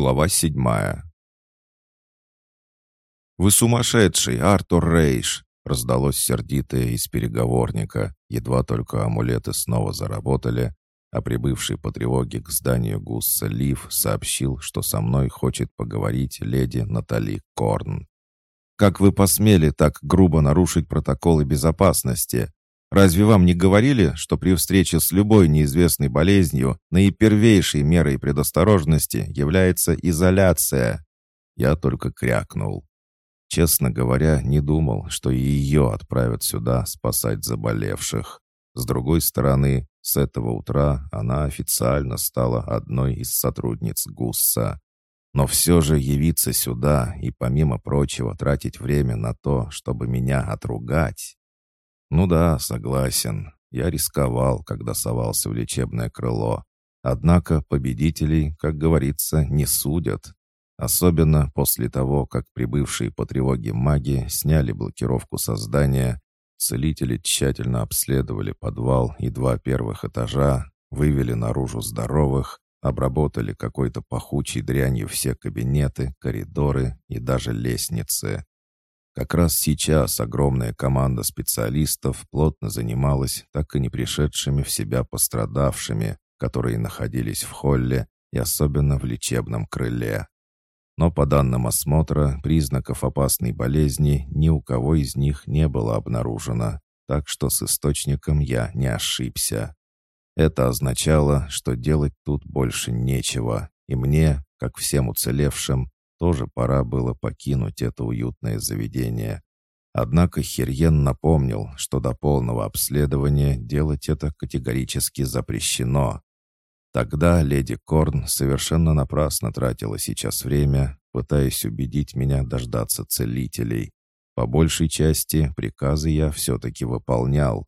Глава седьмая. «Вы сумасшедший, Артур Рейш!» раздалось сердитое из переговорника, едва только амулеты снова заработали, а прибывший по тревоге к зданию Гусса Лив сообщил, что со мной хочет поговорить леди Натали Корн. «Как вы посмели так грубо нарушить протоколы безопасности? Разве вам не говорили, что при встрече с любой неизвестной болезнью наипервейшей мерой предосторожности является изоляция?» Я только крякнул. Честно говоря, не думал, что ее отправят сюда спасать заболевших. С другой стороны, с этого утра она официально стала одной из сотрудниц ГУСа. Но все же явиться сюда и, помимо прочего, тратить время на то, чтобы меня отругать, «Ну да, согласен. Я рисковал, когда совался в лечебное крыло. Однако победителей, как говорится, не судят. Особенно после того, как прибывшие по тревоге маги сняли блокировку создания, целители тщательно обследовали подвал и два первых этажа, вывели наружу здоровых, обработали какой-то пахучей дрянью все кабинеты, коридоры и даже лестницы. Как раз сейчас огромная команда специалистов плотно занималась так и не пришедшими в себя пострадавшими, которые находились в холле и особенно в лечебном крыле. Но по данным осмотра, признаков опасной болезни ни у кого из них не было обнаружено, так что с источником я не ошибся. Это означало, что делать тут больше нечего, и мне, как всем уцелевшим, тоже пора было покинуть это уютное заведение. Однако Херьен напомнил, что до полного обследования делать это категорически запрещено. Тогда леди Корн совершенно напрасно тратила сейчас время, пытаясь убедить меня дождаться целителей. По большей части приказы я все-таки выполнял,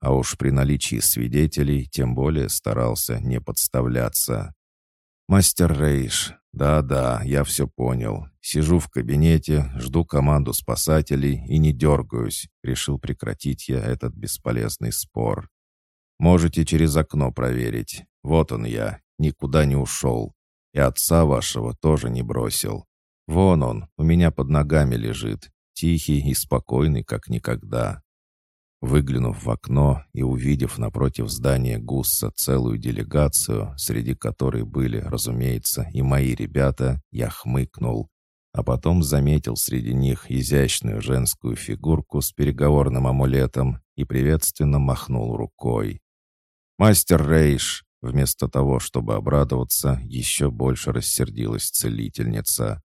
а уж при наличии свидетелей тем более старался не подставляться. «Мастер Рейш, да-да, я все понял. Сижу в кабинете, жду команду спасателей и не дергаюсь. Решил прекратить я этот бесполезный спор. Можете через окно проверить. Вот он я, никуда не ушел. И отца вашего тоже не бросил. Вон он, у меня под ногами лежит, тихий и спокойный, как никогда. Выглянув в окно и увидев напротив здания Гусса целую делегацию, среди которой были, разумеется, и мои ребята, я хмыкнул, а потом заметил среди них изящную женскую фигурку с переговорным амулетом и приветственно махнул рукой. «Мастер Рейш!» Вместо того, чтобы обрадоваться, еще больше рассердилась целительница.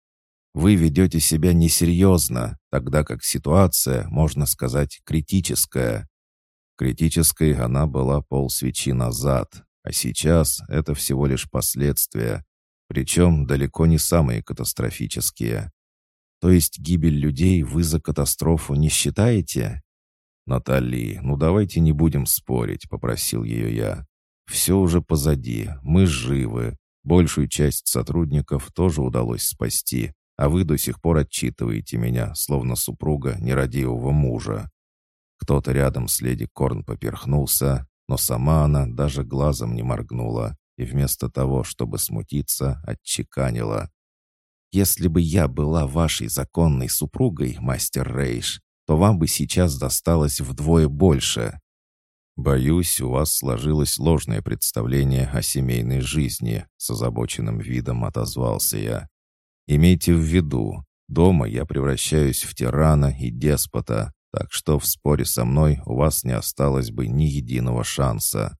Вы ведете себя несерьезно, тогда как ситуация, можно сказать, критическая. Критической она была полсвечи назад, а сейчас это всего лишь последствия, причем далеко не самые катастрофические. То есть гибель людей вы за катастрофу не считаете? «Натали, ну давайте не будем спорить», — попросил ее я. «Все уже позади, мы живы. Большую часть сотрудников тоже удалось спасти а вы до сих пор отчитываете меня, словно супруга нерадивого мужа». Кто-то рядом с леди Корн поперхнулся, но сама она даже глазом не моргнула и вместо того, чтобы смутиться, отчеканила. «Если бы я была вашей законной супругой, мастер Рейш, то вам бы сейчас досталось вдвое больше». «Боюсь, у вас сложилось ложное представление о семейной жизни», с озабоченным видом отозвался я. Имейте в виду, дома я превращаюсь в тирана и деспота, так что в споре со мной у вас не осталось бы ни единого шанса.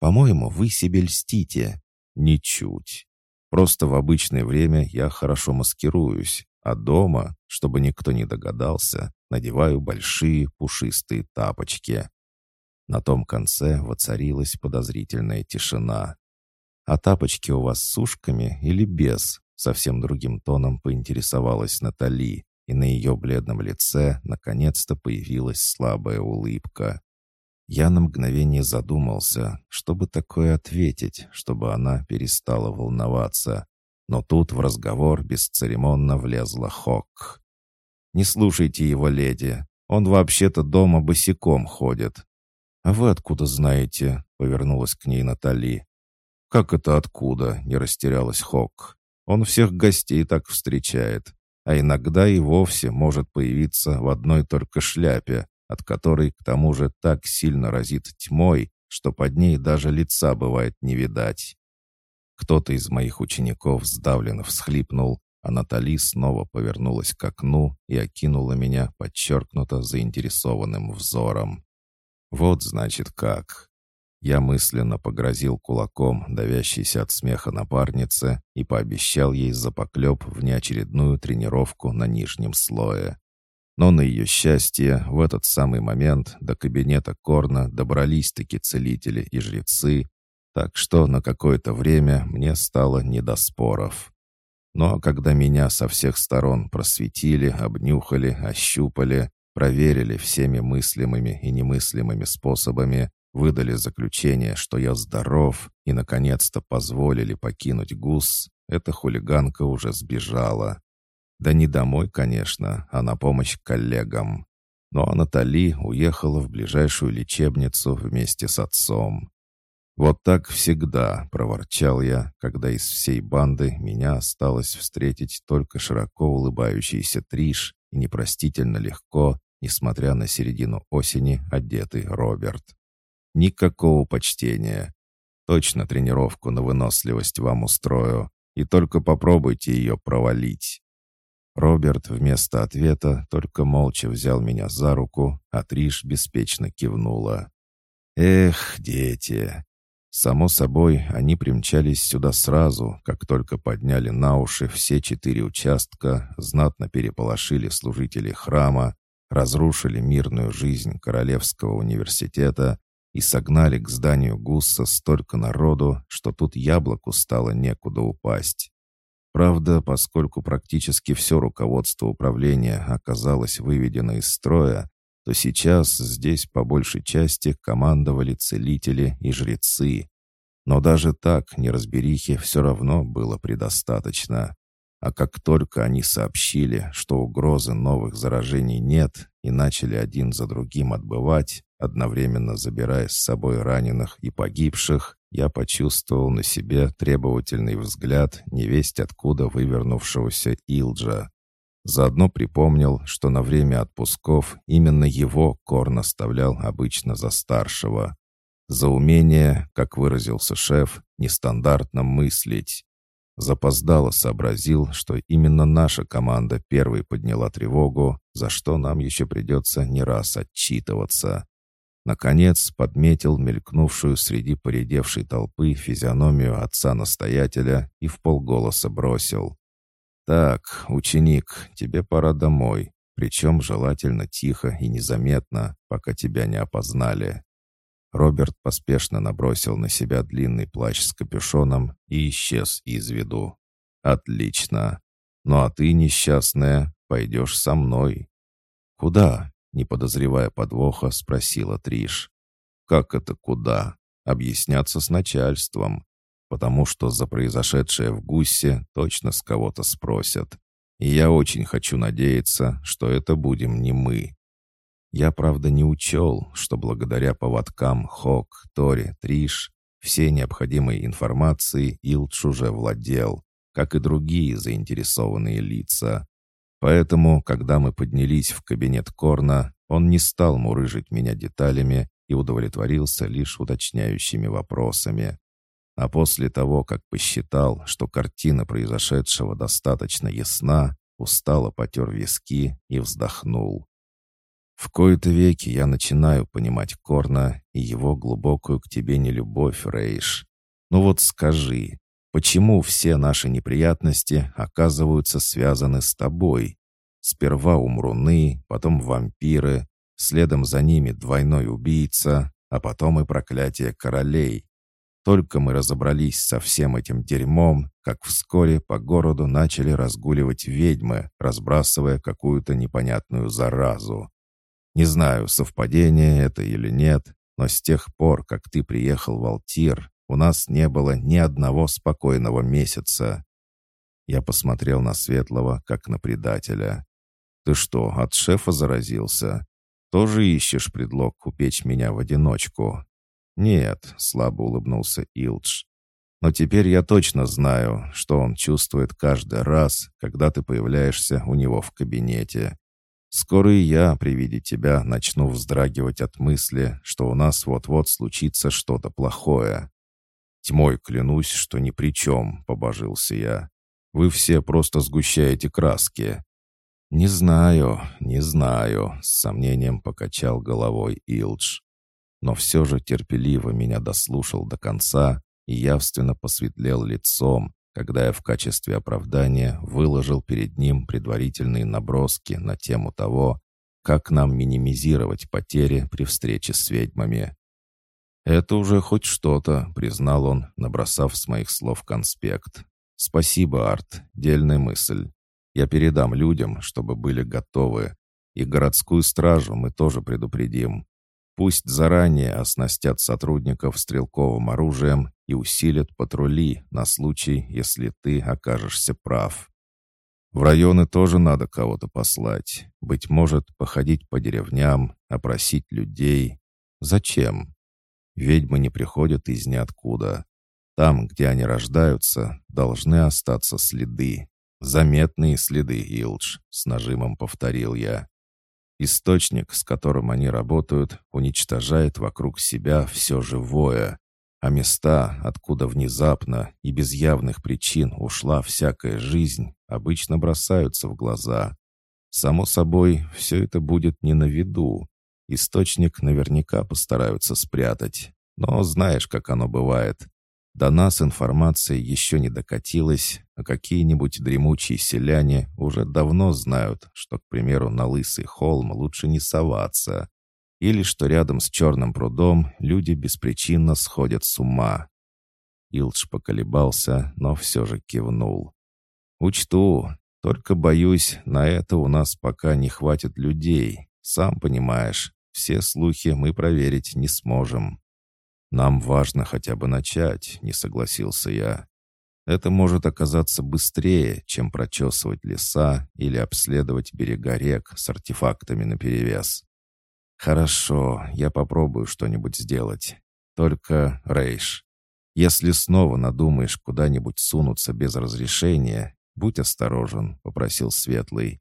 По-моему, вы себе льстите. Ничуть. Просто в обычное время я хорошо маскируюсь, а дома, чтобы никто не догадался, надеваю большие пушистые тапочки. На том конце воцарилась подозрительная тишина. «А тапочки у вас с ушками или без?» Совсем другим тоном поинтересовалась Натали, и на ее бледном лице наконец-то появилась слабая улыбка. Я на мгновение задумался, чтобы такое ответить, чтобы она перестала волноваться. Но тут в разговор бесцеремонно влезла Хок. «Не слушайте его, леди. Он вообще-то дома босиком ходит». «А вы откуда знаете?» — повернулась к ней Натали. «Как это откуда?» — не растерялась Хок. Он всех гостей так встречает, а иногда и вовсе может появиться в одной только шляпе, от которой к тому же так сильно разит тьмой, что под ней даже лица бывает не видать. Кто-то из моих учеников сдавленно всхлипнул, а Натали снова повернулась к окну и окинула меня подчеркнуто заинтересованным взором. «Вот, значит, как». Я мысленно погрозил кулаком давящейся от смеха напарнице и пообещал ей запоклеп в неочередную тренировку на нижнем слое. Но на ее счастье в этот самый момент до кабинета Корна добрались-таки целители и жрецы, так что на какое-то время мне стало не до споров. Но когда меня со всех сторон просветили, обнюхали, ощупали, проверили всеми мыслимыми и немыслимыми способами, выдали заключение, что я здоров, и, наконец-то, позволили покинуть ГУС, эта хулиганка уже сбежала. Да не домой, конечно, а на помощь коллегам. Но Натали уехала в ближайшую лечебницу вместе с отцом. «Вот так всегда», — проворчал я, когда из всей банды меня осталось встретить только широко улыбающийся Триш и непростительно легко, несмотря на середину осени, одетый Роберт. «Никакого почтения. Точно тренировку на выносливость вам устрою, и только попробуйте ее провалить». Роберт вместо ответа только молча взял меня за руку, а Триш беспечно кивнула. «Эх, дети, Само собой, они примчались сюда сразу, как только подняли на уши все четыре участка, знатно переполошили служителей храма, разрушили мирную жизнь Королевского университета и согнали к зданию Гусса столько народу, что тут яблоку стало некуда упасть. Правда, поскольку практически все руководство управления оказалось выведено из строя, то сейчас здесь по большей части командовали целители и жрецы. Но даже так неразберихи все равно было предостаточно. А как только они сообщили, что угрозы новых заражений нет, и начали один за другим отбывать, одновременно забирая с собой раненых и погибших, я почувствовал на себе требовательный взгляд невесть откуда вывернувшегося Илджа. Заодно припомнил, что на время отпусков именно его Корн оставлял обычно за старшего. За умение, как выразился шеф, нестандартно мыслить. Запоздало сообразил, что именно наша команда первой подняла тревогу, за что нам еще придется не раз отчитываться. Наконец подметил мелькнувшую среди поредевшей толпы физиономию отца-настоятеля и в полголоса бросил. «Так, ученик, тебе пора домой, причем желательно тихо и незаметно, пока тебя не опознали». Роберт поспешно набросил на себя длинный плащ с капюшоном и исчез из виду. «Отлично. Ну а ты, несчастная, пойдешь со мной». «Куда?» — не подозревая подвоха, спросила Триш. «Как это куда? Объясняться с начальством потому что за произошедшее в Гуссе точно с кого-то спросят. И я очень хочу надеяться, что это будем не мы. Я, правда, не учел, что благодаря поводкам Хок, Тори, Триш все необходимой информации Илдж уже владел, как и другие заинтересованные лица. Поэтому, когда мы поднялись в кабинет Корна, он не стал мурыжить меня деталями и удовлетворился лишь уточняющими вопросами. А после того, как посчитал, что картина произошедшего достаточно ясна, устало потер виски и вздохнул. В кои-то веки я начинаю понимать Корна и его глубокую к тебе нелюбовь, Рейш. Ну вот скажи, почему все наши неприятности оказываются связаны с тобой? Сперва умруны, потом вампиры, следом за ними двойной убийца, а потом и проклятие королей. Только мы разобрались со всем этим дерьмом, как вскоре по городу начали разгуливать ведьмы, разбрасывая какую-то непонятную заразу. Не знаю, совпадение это или нет, но с тех пор, как ты приехал в Алтир, у нас не было ни одного спокойного месяца. Я посмотрел на Светлого, как на предателя. Ты что, от шефа заразился? Тоже ищешь предлог упечь меня в одиночку? «Нет», — слабо улыбнулся Илдж. Но теперь я точно знаю, что он чувствует каждый раз, когда ты появляешься у него в кабинете. Скоро и я при виде тебя начну вздрагивать от мысли, что у нас вот-вот случится что-то плохое. Тьмой клянусь, что ни при чем, побожился я. Вы все просто сгущаете краски. «Не знаю, не знаю», — с сомнением покачал головой Илдж. Но все же терпеливо меня дослушал до конца и явственно посветлел лицом, когда я в качестве оправдания выложил перед ним предварительные наброски на тему того, как нам минимизировать потери при встрече с ведьмами. «Это уже хоть что-то», — признал он, набросав с моих слов конспект. «Спасибо, Арт, дельная мысль. Я передам людям, чтобы были готовы. И городскую стражу мы тоже предупредим. Пусть заранее оснастят сотрудников стрелковым оружием и усилят патрули на случай, если ты окажешься прав. В районы тоже надо кого-то послать. Быть может, походить по деревням, опросить людей. Зачем? Ведьмы не приходят из ниоткуда. Там, где они рождаются, должны остаться следы. «Заметные следы, Илдж», — с нажимом повторил я. Источник, с которым они работают, уничтожает вокруг себя все живое, а места, откуда внезапно и без явных причин ушла всякая жизнь, обычно бросаются в глаза. Само собой, все это будет не на виду. Источник наверняка постараются спрятать. Но знаешь, как оно бывает. До нас информация еще не докатилась, а какие-нибудь дремучие селяне уже давно знают, что, к примеру, на Лысый холм лучше не соваться, или что рядом с Черным прудом люди беспричинно сходят с ума. Илдж поколебался, но все же кивнул. «Учту, только, боюсь, на это у нас пока не хватит людей. Сам понимаешь, все слухи мы проверить не сможем». «Нам важно хотя бы начать», — не согласился я. «Это может оказаться быстрее, чем прочесывать леса или обследовать берега рек с артефактами наперевес». «Хорошо, я попробую что-нибудь сделать. Только, Рейш, если снова надумаешь куда-нибудь сунуться без разрешения, будь осторожен», — попросил Светлый.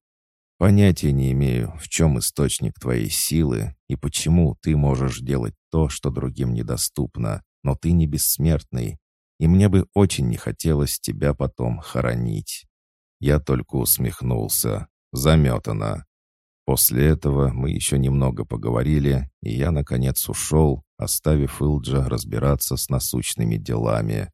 Понятия не имею, в чем источник твоей силы и почему ты можешь делать то, что другим недоступно, но ты не бессмертный, и мне бы очень не хотелось тебя потом хоронить». Я только усмехнулся. Заметано. После этого мы еще немного поговорили, и я, наконец, ушел, оставив Илджа разбираться с насущными делами.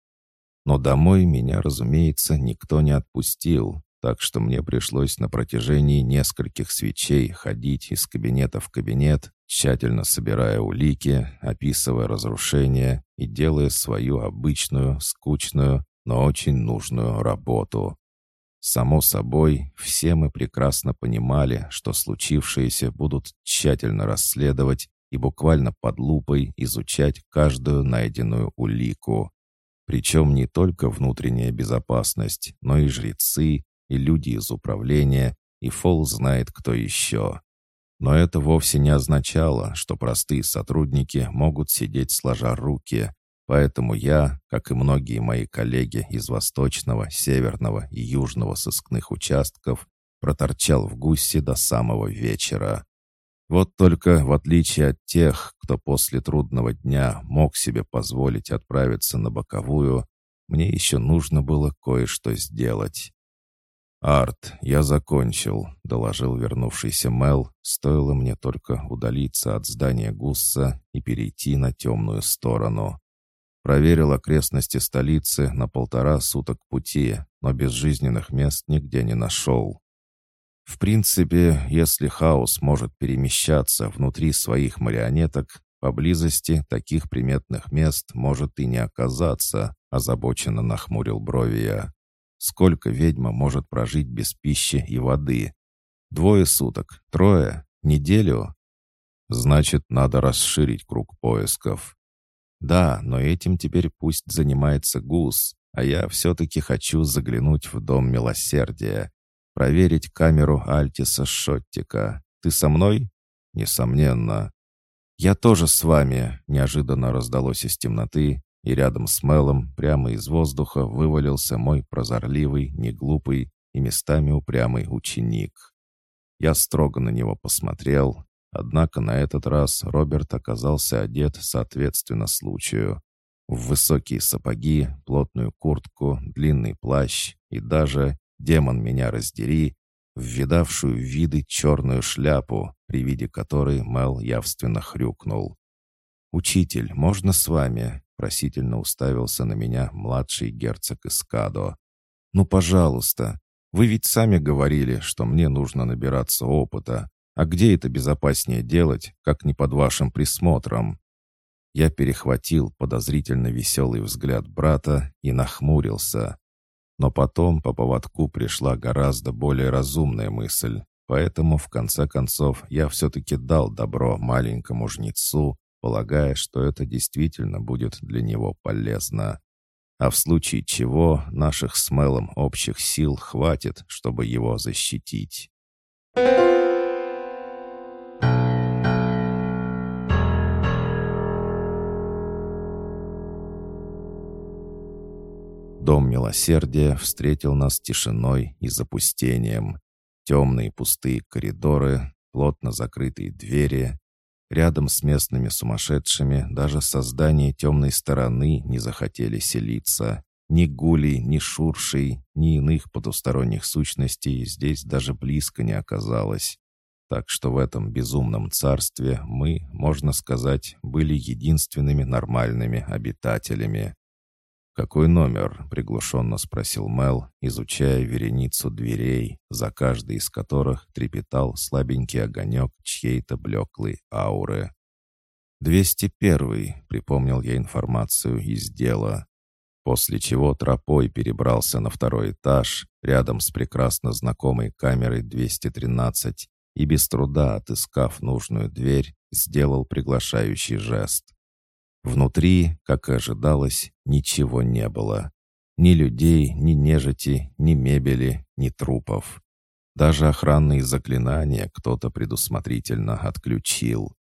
Но домой меня, разумеется, никто не отпустил, так что мне пришлось на протяжении нескольких свечей ходить из кабинета в кабинет, тщательно собирая улики, описывая разрушения и делая свою обычную, скучную, но очень нужную работу. Само собой, все мы прекрасно понимали, что случившееся будут тщательно расследовать и буквально под лупой изучать каждую найденную улику. Причем не только внутренняя безопасность, но и жрецы, и люди из управления, и Фол знает кто еще. Но это вовсе не означало, что простые сотрудники могут сидеть сложа руки, поэтому я, как и многие мои коллеги из Восточного, Северного и Южного сыскных участков, проторчал в гусе до самого вечера. Вот только, в отличие от тех, кто после трудного дня мог себе позволить отправиться на боковую, мне еще нужно было кое-что сделать. «Арт, я закончил», — доложил вернувшийся Мел, стоило мне только удалиться от здания Гусса и перейти на темную сторону. Проверил окрестности столицы на полтора суток пути, но безжизненных мест нигде не нашел. В принципе, если хаос может перемещаться внутри своих марионеток, поблизости таких приметных мест может и не оказаться, озабоченно нахмурил брови я. Сколько ведьма может прожить без пищи и воды? Двое суток? Трое? Неделю? Значит, надо расширить круг поисков. Да, но этим теперь пусть занимается гус, а я все-таки хочу заглянуть в Дом Милосердия, проверить камеру Альтиса Шоттика. Ты со мной? Несомненно. «Я тоже с вами», — неожиданно раздалось из темноты, и рядом с Мелом прямо из воздуха вывалился мой прозорливый, неглупый и местами упрямый ученик. Я строго на него посмотрел, однако на этот раз Роберт оказался одет соответственно случаю. В высокие сапоги, плотную куртку, длинный плащ и даже, демон меня раздери, в видавшую виды черную шляпу, при виде которой Мел явственно хрюкнул. «Учитель, можно с вами?» — просительно уставился на меня младший герцог Искадо. «Ну, пожалуйста. Вы ведь сами говорили, что мне нужно набираться опыта. А где это безопаснее делать, как не под вашим присмотром?» Я перехватил подозрительно веселый взгляд брата и нахмурился. Но потом по поводку пришла гораздо более разумная мысль, поэтому в конце концов я все-таки дал добро маленькому жнецу, полагая, что это действительно будет для него полезно. А в случае чего наших с Мелом общих сил хватит, чтобы его защитить. Дом милосердия встретил нас тишиной и запустением. Темные пустые коридоры, плотно закрытые двери. Рядом с местными сумасшедшими даже создание темной стороны не захотели селиться. Ни гулей, ни шуршей, ни иных потусторонних сущностей здесь даже близко не оказалось. Так что в этом безумном царстве мы, можно сказать, были единственными нормальными обитателями. «Какой номер?» — приглушенно спросил Мел, изучая вереницу дверей, за каждой из которых трепетал слабенький огонек чьей-то блеклой ауры. «Двести первый», — припомнил я информацию из дела. После чего тропой перебрался на второй этаж, рядом с прекрасно знакомой камерой 213, и без труда, отыскав нужную дверь, сделал приглашающий жест. Внутри, как и ожидалось, ничего не было. Ни людей, ни нежити, ни мебели, ни трупов. Даже охранные заклинания кто-то предусмотрительно отключил.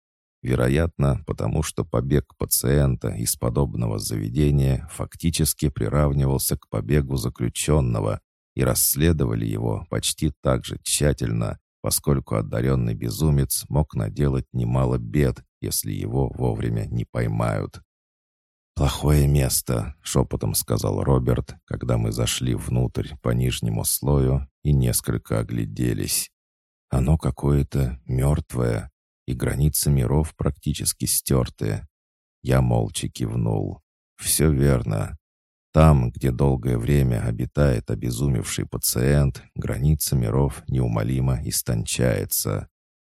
Вероятно, потому что побег пациента из подобного заведения фактически приравнивался к побегу заключенного, и расследовали его почти так же тщательно, поскольку одаренный безумец мог наделать немало бед, если его вовремя не поймают. «Плохое место», — шепотом сказал Роберт, когда мы зашли внутрь по нижнему слою и несколько огляделись. «Оно какое-то мертвое, и границы миров практически стертые». Я молча кивнул. «Все верно. Там, где долгое время обитает обезумевший пациент, граница миров неумолимо истончается.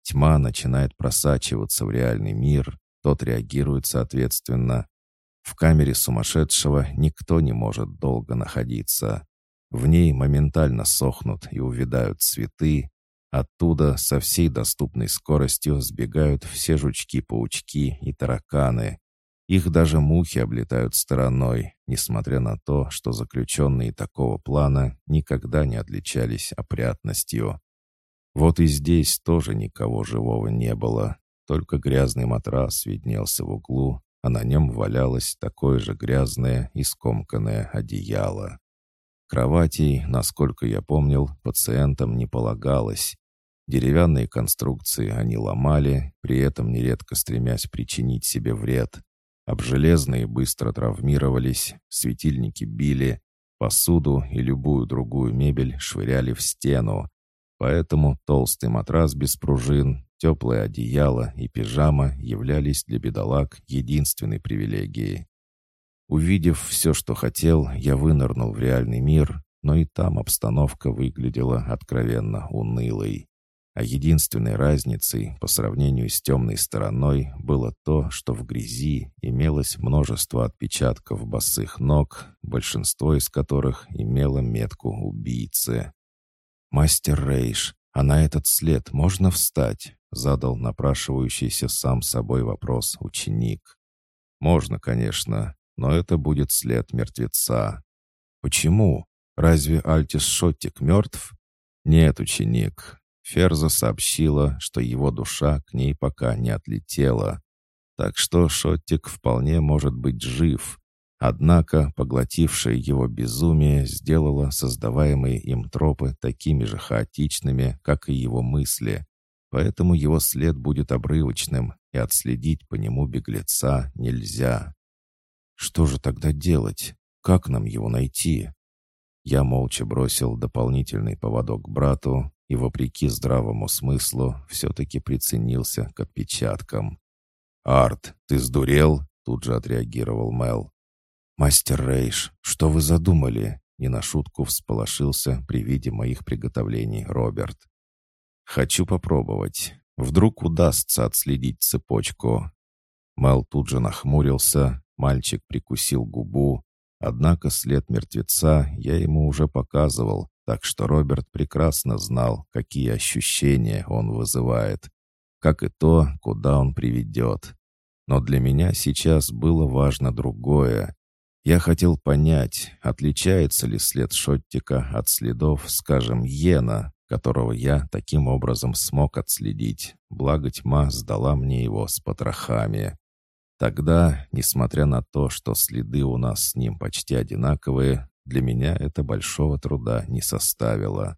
Тьма начинает просачиваться в реальный мир, тот реагирует соответственно. В камере сумасшедшего никто не может долго находиться. В ней моментально сохнут и увядают цветы. Оттуда со всей доступной скоростью сбегают все жучки-паучки и тараканы. Их даже мухи облетают стороной, несмотря на то, что заключенные такого плана никогда не отличались опрятностью. Вот и здесь тоже никого живого не было, только грязный матрас виднелся в углу, а на нем валялось такое же грязное и скомканное одеяло. Кроватей, насколько я помнил, пациентам не полагалось. Деревянные конструкции они ломали, при этом нередко стремясь причинить себе вред. Об железные быстро травмировались, светильники били, посуду и любую другую мебель швыряли в стену. Поэтому толстый матрас без пружин, теплое одеяло и пижама являлись для бедолаг единственной привилегией. Увидев все, что хотел, я вынырнул в реальный мир, но и там обстановка выглядела откровенно унылой. А единственной разницей по сравнению с темной стороной было то, что в грязи имелось множество отпечатков босых ног, большинство из которых имело метку убийцы. «Мастер Рейш, а на этот след можно встать?» — задал напрашивающийся сам собой вопрос ученик. «Можно, конечно, но это будет след мертвеца». «Почему? Разве Альтис Шоттик мертв?» «Нет, ученик, Ферза сообщила, что его душа к ней пока не отлетела. Так что Шоттик вполне может быть жив. Однако поглотившее его безумие сделало создаваемые им тропы такими же хаотичными, как и его мысли, поэтому его след будет обрывочным, и отследить по нему беглеца нельзя. Что же тогда делать? Как нам его найти? Я молча бросил дополнительный поводок брату и, вопреки здравому смыслу, все-таки приценился к отпечаткам. «Арт, ты сдурел?» — тут же отреагировал Мел. «Мастер Рейш, что вы задумали?» — не на шутку всполошился при виде моих приготовлений Роберт. «Хочу попробовать. Вдруг удастся отследить цепочку». Мел тут же нахмурился, мальчик прикусил губу, однако след мертвеца я ему уже показывал, так что Роберт прекрасно знал, какие ощущения он вызывает, как и то, куда он приведет. Но для меня сейчас было важно другое. Я хотел понять, отличается ли след Шоттика от следов, скажем, Йена, которого я таким образом смог отследить, благо тьма сдала мне его с потрохами. Тогда, несмотря на то, что следы у нас с ним почти одинаковые, для меня это большого труда не составило.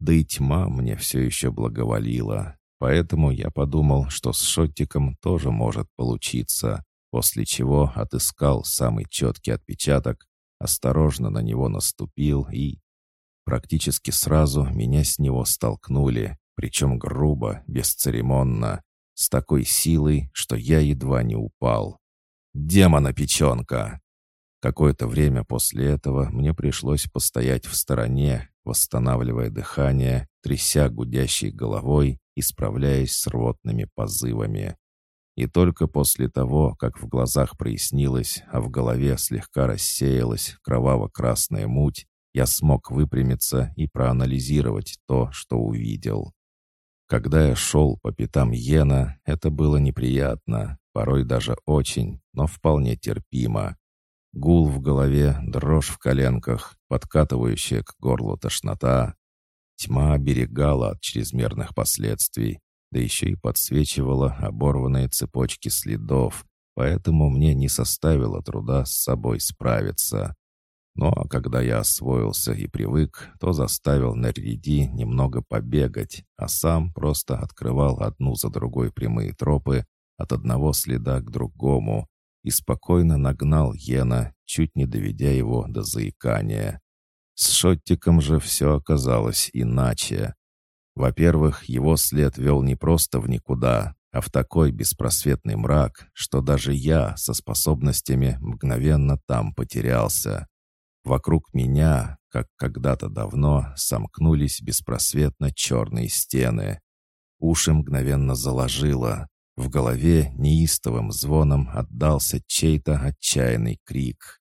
Да и тьма мне все еще благоволила, поэтому я подумал, что с Шоттиком тоже может получиться, после чего отыскал самый четкий отпечаток, осторожно на него наступил и... Практически сразу меня с него столкнули, причем грубо, бесцеремонно, с такой силой, что я едва не упал. «Демона печенка!» Какое-то время после этого мне пришлось постоять в стороне, восстанавливая дыхание, тряся гудящей головой и справляясь с рвотными позывами. И только после того, как в глазах прояснилось, а в голове слегка рассеялась кроваво-красная муть, я смог выпрямиться и проанализировать то, что увидел. Когда я шел по пятам Йена, это было неприятно, порой даже очень, но вполне терпимо. Гул в голове, дрожь в коленках, подкатывающая к горлу тошнота. Тьма оберегала от чрезмерных последствий, да еще и подсвечивала оборванные цепочки следов, поэтому мне не составило труда с собой справиться. Но когда я освоился и привык, то заставил Наряди немного побегать, а сам просто открывал одну за другой прямые тропы от одного следа к другому, и спокойно нагнал Йена, чуть не доведя его до заикания. С Шоттиком же все оказалось иначе. Во-первых, его след вел не просто в никуда, а в такой беспросветный мрак, что даже я со способностями мгновенно там потерялся. Вокруг меня, как когда-то давно, сомкнулись беспросветно черные стены. Уши мгновенно заложило, в голове неистовым звоном отдался чей-то отчаянный крик.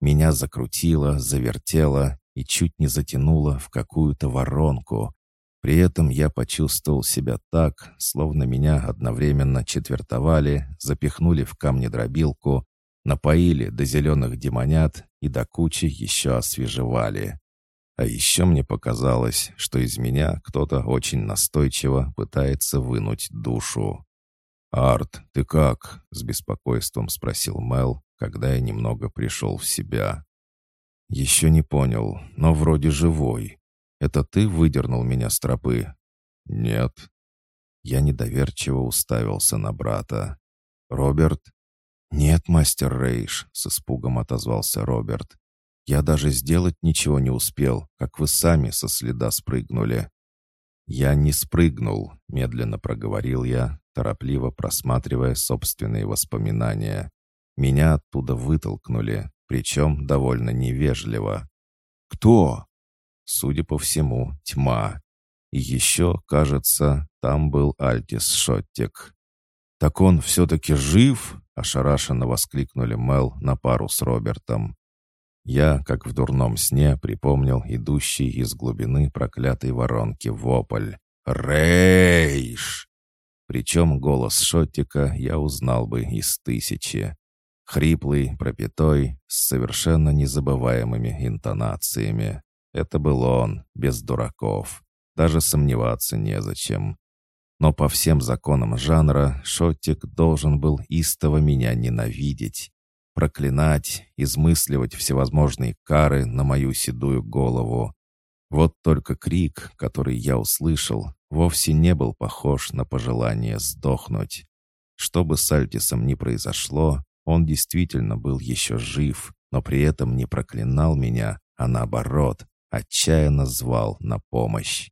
Меня закрутило, завертело и чуть не затянуло в какую-то воронку. При этом я почувствовал себя так, словно меня одновременно четвертовали, запихнули в камнедробилку, напоили до зеленых демонят и до кучи еще освежевали. А еще мне показалось, что из меня кто-то очень настойчиво пытается вынуть душу. «Арт, ты как?» — с беспокойством спросил Мел, когда я немного пришел в себя. «Еще не понял, но вроде живой. Это ты выдернул меня с тропы?» «Нет». Я недоверчиво уставился на брата. «Роберт?» «Нет, мастер Рейш», — с испугом отозвался Роберт. «Я даже сделать ничего не успел, как вы сами со следа спрыгнули». «Я не спрыгнул», — медленно проговорил я, торопливо просматривая собственные воспоминания. Меня оттуда вытолкнули, причем довольно невежливо. «Кто?» Судя по всему, тьма. И еще, кажется, там был Альтис Шоттик. «Так он все-таки жив?» — ошарашенно воскликнули Мел на пару с Робертом. Я, как в дурном сне, припомнил идущий из глубины проклятой воронки вопль. «Рейш!» Причем голос Шоттика я узнал бы из тысячи. Хриплый, пропитой, с совершенно незабываемыми интонациями. Это был он, без дураков. Даже сомневаться незачем. Но по всем законам жанра Шоттик должен был истово меня ненавидеть. проклинать, измысливать всевозможные кары на мою седую голову. Вот только крик, который я услышал, вовсе не был похож на пожелание сдохнуть. Что бы с Альтисом ни произошло, он действительно был еще жив, но при этом не проклинал меня, а наоборот, отчаянно звал на помощь.